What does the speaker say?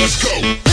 Let's go.